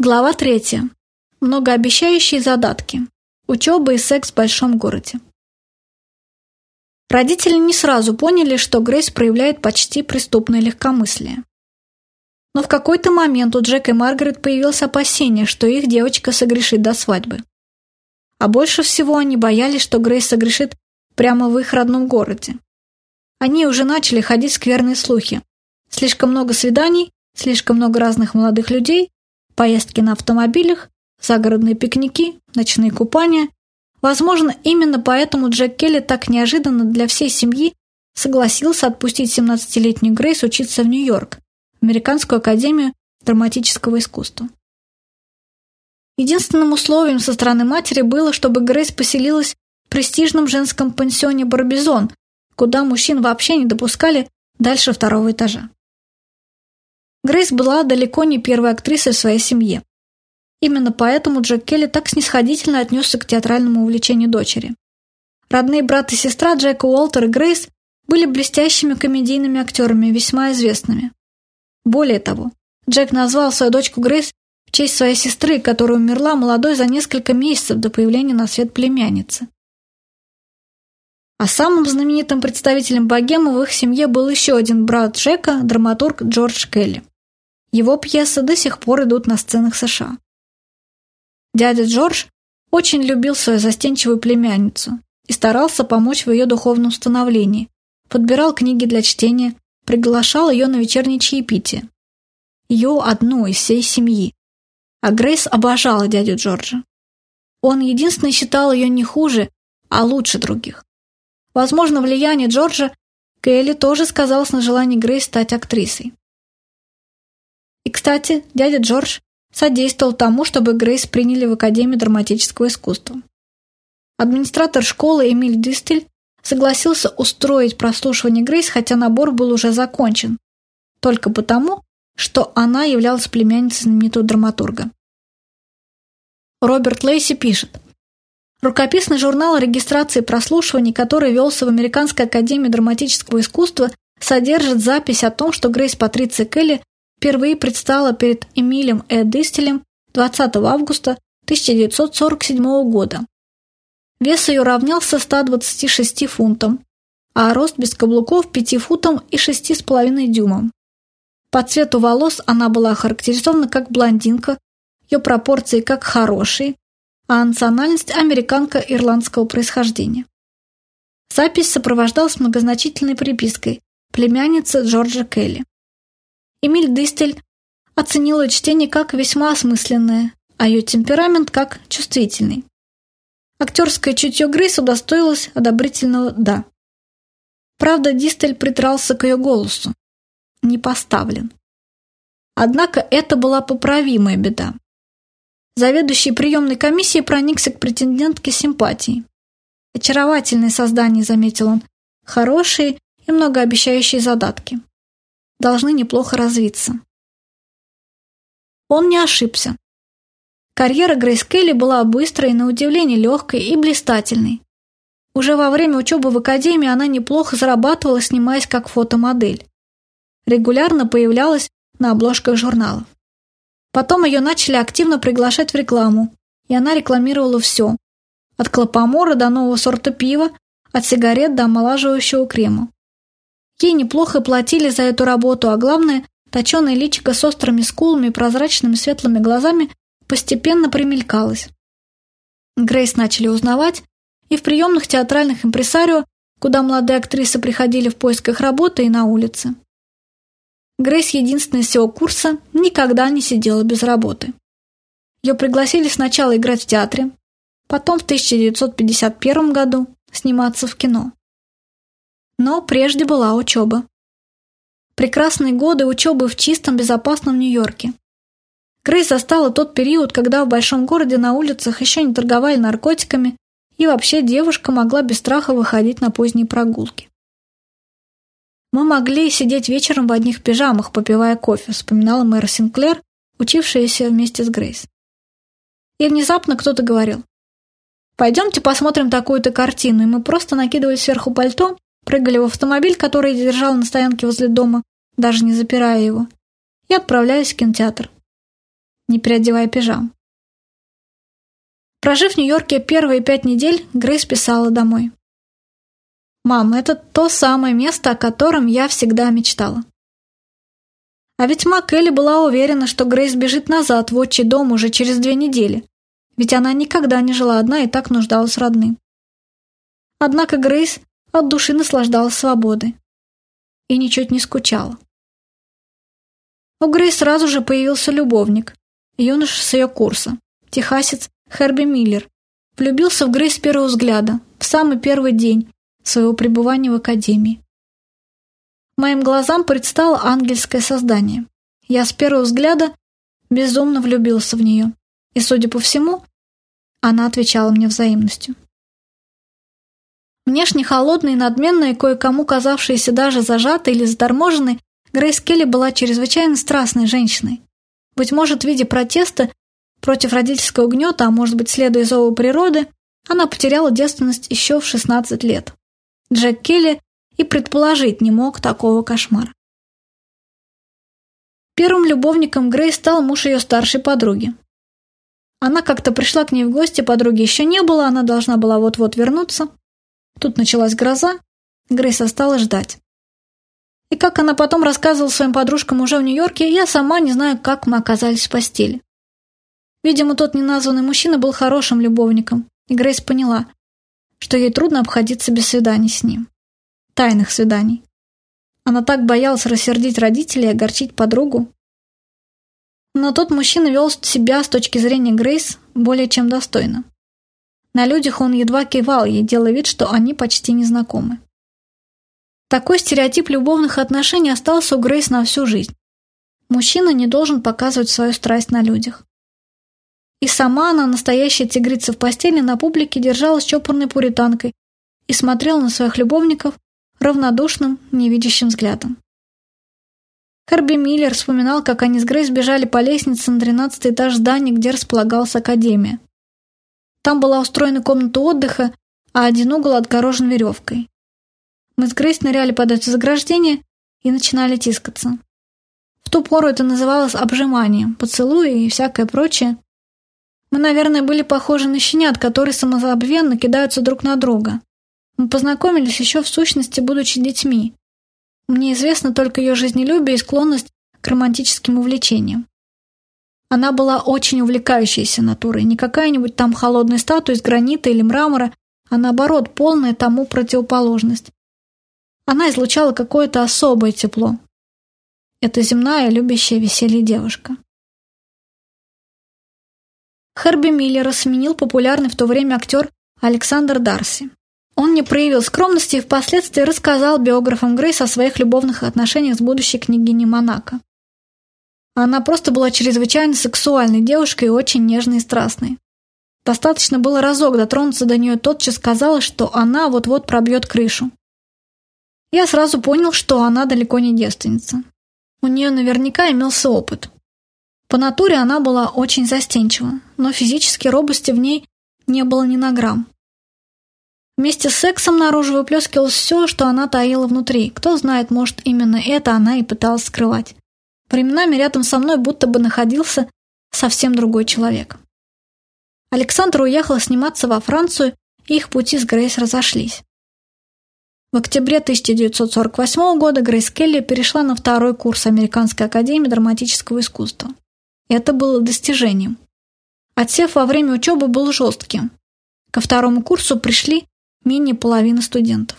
Глава третья. Многообещающие задатки. Учеба и секс в большом городе. Родители не сразу поняли, что Грейс проявляет почти преступное легкомыслие. Но в какой-то момент у Джека и Маргарет появилось опасение, что их девочка согрешит до свадьбы. А больше всего они боялись, что Грейс согрешит прямо в их родном городе. Они уже начали ходить скверные слухи. Слишком много свиданий, слишком много разных молодых людей – поездки на автомобилях, загородные пикники, ночные купания. Возможно, именно поэтому Джек Келли так неожиданно для всей семьи согласился отпустить 17-летнюю Грейс учиться в Нью-Йорк, в Американскую академию драматического искусства. Единственным условием со стороны матери было, чтобы Грейс поселилась в престижном женском пансионе «Барбизон», куда мужчин вообще не допускали дальше второго этажа. Грейс была далеко не первой актрисой в своей семье. Именно поэтому Джек Келли так снисходительно отнесся к театральному увлечению дочери. Родные брат и сестра Джека Уолтер и Грейс были блестящими комедийными актерами, весьма известными. Более того, Джек назвал свою дочку Грейс в честь своей сестры, которая умерла молодой за несколько месяцев до появления на свет племянницы. А самым знаменитым представителем богемы в их семье был еще один брат Джека, драматург Джордж Келли. Его пьесы до сих пор идут на сценах США. Дядя Джордж очень любил свою застенчивую племянницу и старался помочь в ее духовном становлении, подбирал книги для чтения, приглашал ее на вечернее чаепитие. Ее одну из всей семьи. А Грейс обожала дядю Джорджа. Он единственный считал ее не хуже, а лучше других. Возможно, влияние Джорджа Келли тоже сказалось на желании Грейс стать актрисой. И, кстати, дядя Джордж содействовал тому, чтобы Грейс приняли в Академию драматического искусства. Администратор школы Эмиль Дистель согласился устроить прослушивание Грейс, хотя набор был уже закончен, только потому, что она являлась племянницей знаменитого драматурга. Роберт Лейси пишет – Рукописный журнал регистрации прослушиваний, который велся в Американской академии драматического искусства, содержит запись о том, что Грейс Патриция Келли впервые предстала перед Эмилем Э. Дистелем 20 августа 1947 года. Вес ее равнялся 126 фунтам, а рост без каблуков 5 футам и 6,5 дюймам. По цвету волос она была охарактеризована как блондинка, ее пропорции как хорошие, а национальность – американка ирландского происхождения. Запись сопровождалась многозначительной припиской «Племянница Джорджа Келли». Эмиль Дистель оценила чтение как весьма осмысленное, а ее темперамент как чувствительный. Актерское чутье Грейс удостоилось одобрительного «да». Правда, Дистель притрался к ее голосу. Не поставлен. Однако это была поправимая беда. Заведующий приемной комиссией проникся к претендентке симпатией. Очаровательное создание, заметил он, хорошие и многообещающие задатки. Должны неплохо развиться. Он не ошибся. Карьера Грейс Келли была быстрой на удивление, легкой и блистательной. Уже во время учебы в академии она неплохо зарабатывала, снимаясь как фотомодель. Регулярно появлялась на обложках журналов. Потом ее начали активно приглашать в рекламу, и она рекламировала все. От клопомора до нового сорта пива, от сигарет до омолаживающего крема. Ей неплохо платили за эту работу, а главное, точеное личико с острыми скулами и прозрачными светлыми глазами постепенно примелькалось. Грейс начали узнавать, и в приемных театральных импресарио, куда молодые актрисы приходили в поисках работы и на улице. Грейс, единственная из всего курса, никогда не сидела без работы. Ее пригласили сначала играть в театре, потом в 1951 году сниматься в кино. Но прежде была учеба. Прекрасные годы учебы в чистом, безопасном Нью-Йорке. Грейс застала тот период, когда в большом городе на улицах еще не торговали наркотиками, и вообще девушка могла без страха выходить на поздние прогулки. Мы могли сидеть вечером в одних пижамах, попивая кофе, вспоминала мэр Синклер, учившаяся вместе с Грейс. И внезапно кто-то говорил, «Пойдемте посмотрим такую-то картину», и мы просто накидывали сверху пальто, прыгали в автомобиль, который я держала на стоянке возле дома, даже не запирая его, и отправлялись в кинотеатр. не переодевая пижам. Прожив в Нью-Йорке первые пять недель, Грейс писала домой. «Мам, это то самое место, о котором я всегда мечтала». А ведь Маккелли была уверена, что Грейс бежит назад в отчий дом уже через две недели, ведь она никогда не жила одна и так нуждалась родным. Однако Грейс от души наслаждалась свободой и ничуть не скучала. У Грейс сразу же появился любовник, юноша с ее курса, техасец Херби Миллер, влюбился в Грейс с первого взгляда, в самый первый день своего пребывания в академии. Моим глазам предстало ангельское создание. Я с первого взгляда безумно влюбился в нее, и, судя по всему, она отвечала мне взаимностью. Внешне холодной и надменной, кое-кому казавшейся даже зажатой или заторможенной, Грейс Келли была чрезвычайно страстной женщиной. Быть может, в виде протеста против родительского гнета, а может быть, следуя зову природы, она потеряла девственность еще в 16 лет. Джек Келли и предположить не мог такого кошмара. Первым любовником Грейс стал муж ее старшей подруги. Она как-то пришла к ней в гости, подруги еще не было, она должна была вот-вот вернуться. Тут началась гроза, Грейс осталась ждать. И как она потом рассказывала своим подружкам уже в Нью-Йорке, я сама не знаю, как мы оказались в постели. Видимо, тот неназванный мужчина был хорошим любовником, и Грейс поняла, что ей трудно обходиться без свиданий с ним. Тайных свиданий. Она так боялась рассердить родителей и огорчить подругу. Но тот мужчина вел себя с точки зрения Грейс более чем достойно. На людях он едва кивал ей, делая вид, что они почти не знакомы. Такой стереотип любовных отношений остался у Грейс на всю жизнь. Мужчина не должен показывать свою страсть на людях. И сама она, настоящая тигрица в постели, на публике держалась чопорной пуританкой и смотрела на своих любовников равнодушным, невидящим взглядом. Харби Миллер вспоминал, как они с Грейс бежали по лестнице на тринадцатый этаж здания, где располагалась академия. Там была устроена комната отдыха, а один угол отгорожен веревкой. Мы с Грейс ныряли под это заграждение и начинали тискаться. В ту пору это называлось обжиманием, поцелуи и всякое прочее. Мы, наверное, были похожи на щенят, которые самозабвенно кидаются друг на друга. Мы познакомились еще в сущности, будучи детьми. Мне известно только ее жизнелюбие и склонность к романтическим увлечениям. Она была очень увлекающейся натурой, не какая-нибудь там холодная статуя из гранита или мрамора, а наоборот, полная тому противоположность. Она излучала какое-то особое тепло. Это земная, любящая веселье девушка. Херби Миллера сменил популярный в то время актер Александр Дарси. Он не проявил скромности и впоследствии рассказал биографам Грейс о своих любовных отношениях с будущей княгиней Монако. Она просто была чрезвычайно сексуальной девушкой и очень нежной и страстной. Достаточно было разок дотронуться до нее, тотчас казалось, что она вот-вот пробьет крышу. Я сразу понял, что она далеко не девственница. У нее наверняка имелся опыт. По натуре она была очень застенчива, но физически робости в ней не было ни на грамм. Вместе с сексом наружу выплескивалось все, что она таила внутри. Кто знает, может, именно это она и пыталась скрывать. Временами рядом со мной будто бы находился совсем другой человек. Александр уехал сниматься во Францию, и их пути с Грейс разошлись. В октябре 1948 года Грейс Келли перешла на второй курс Американской академии драматического искусства. Это было достижением. Отсев во время учебы был жестким. Ко второму курсу пришли менее половины студентов.